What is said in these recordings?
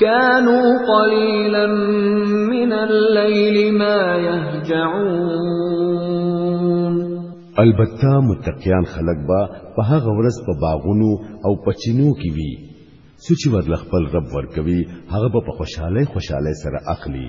كانوا قليلا من الليل ما يهجعون البته متقیان خلق با په هغه ورځ په باغونو او پچینو کې وي سوچ ورل خپل رب ورکوي هغه په خوشحالي خوشحالي سره اخلي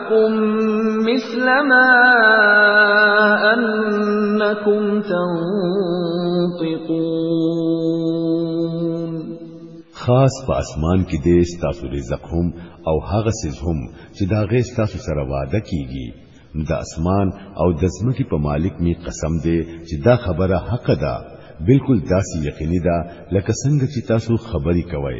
معكم مثل ما أنكم تنطقون خاص په اسمان کې دې ستاسو رزق هم او هغه سیز هم چې دا غي ستاسو سره وعده کیږي نو د اسمان او د ځمکې په مالک می قسم دی چې دا خبره حق ده بالکل داسې یقیني ده لکه څنګه چې تاسو خبري کوئ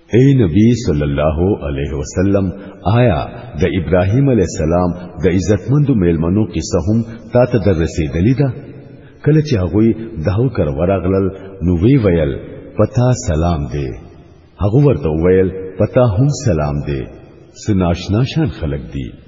اے نبی صلی الله علیه وسلم آیا د ابراهیم علی السلام د عزتمندو میلمنو قصه هم تا ته در رسیدلې ده کله چې هغه دهو کر ورغلل نو وی ویل پتا سلام دی هغه ورته ویل پتا هم سلام دی سناشنا شان خلق دی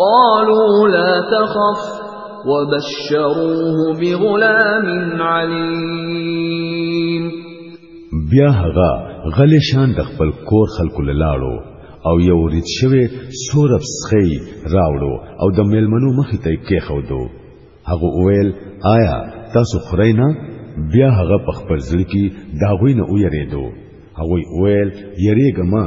قالوا لا تخف وبشروه بغلام عليم بیا هغه غلې شان د خپل کور خلکو لاړو او یو ریت شوی سورب سخی راوړو او د میلمنو مخې ته کې خو دو هغه وویل آیا تاسو خورئ نه بیا هغه په خپل ځل کې داغوی نه ویریدو هغه ویل یریګه ما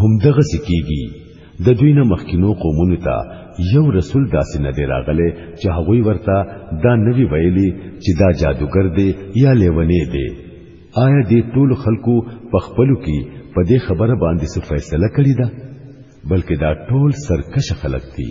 هم دغه سکیږي د دوی نه مخکینو قومونو ته یو رسول داسې نه دی راغلی چې هغوی ورته دا نوی ویلي چې دا جادوګر دی یا لیونی دی آیا دې ټول خلکو په خپلو کې په دې خبره باندې څه فیصله کړې ده بلکې دا ټول سرکش خلک دي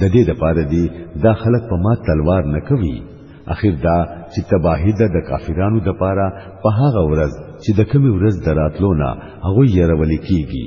د دې د پاره دی دا خلک په ما تلوار نه کوي اخر دا چې تباهی ده د کافرانو د پاره په هغه ورځ چې د کومې ورځ دراتلو نه هغه یې رولې کیږي